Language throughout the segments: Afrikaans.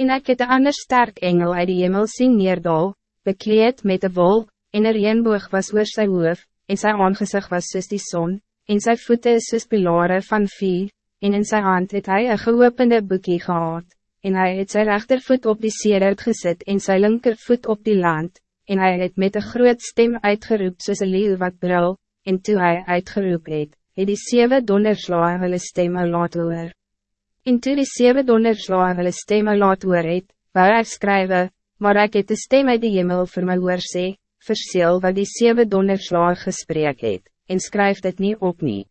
En ek het een ander sterk engel uit die hemel sien neerdal, bekleed met de wolk, en er reenboog was oor sy hoof, en sy aangezicht was soos die zon, en sy voete is soos pilare van vier, en in sy hand het hy een geopende boekie gehad, en hij het sy rechtervoet op die seerhout gezet en sy linkervoet op die land, en hij het met een groot stem uitgeroep soos een leeuw wat brul, en toe hij uitgeroep het, het die zeven donderslae hulle stemme laat hoor. En toe die zeven donderslae hulle stemme laat hoor het, wou ek skrywe, maar ek het de stem uit die hemel vir my hoor sê, verseel wat die zeven donderslae gesprek het, en skryf dit niet op nie.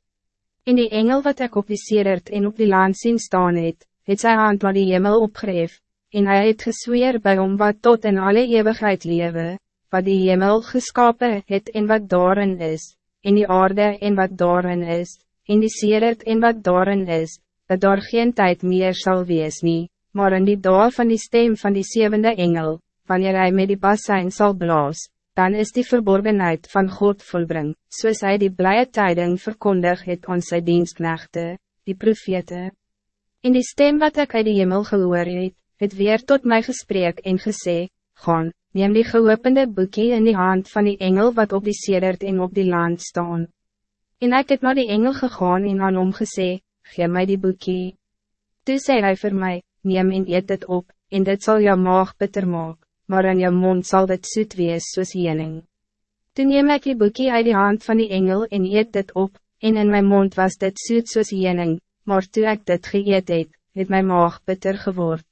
En die engel wat ek op die seerert en op die land sien staan het, het sy hand wat die hemel opgreef, en hij het gesweer bij om wat tot in alle eeuwigheid lewe, wat die hemel geskapen het en wat daarin is, en die aarde en wat daarin is, en die seerert en wat daarin is, dat daar geen tijd meer zal wees nie, maar in die dag van die stem van die zevende engel, wanneer hij met die bassijn zal blaas, dan is die verborgenheid van God volbring, soos hy die blije tijding verkondig het aan sy dienstknechte, die profete. In die stem wat ik uit die hemel gehoor het, het weer tot mij gesprek en gesê, gaan, neem die geopende boekie in die hand van die engel wat op die sedert en op die land staan. En ek het naar die engel gegaan en aan hom gesê, gee my die boekie. Toe sê hy vir my, neem en eet dit op, en dit zal jou maag bitter maak, maar in jou mond zal dit soet wees soos jening. Toe neem ek die boekie uit die hand van die engel en eet dit op, en in mijn mond was dit soet soos jening, maar toe ek dit geëet het, het my maag bitter geword.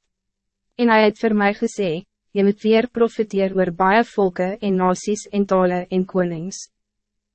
En hij het voor mij gezegd, je moet weer profiteer oor baie volke en nasies en tale en konings.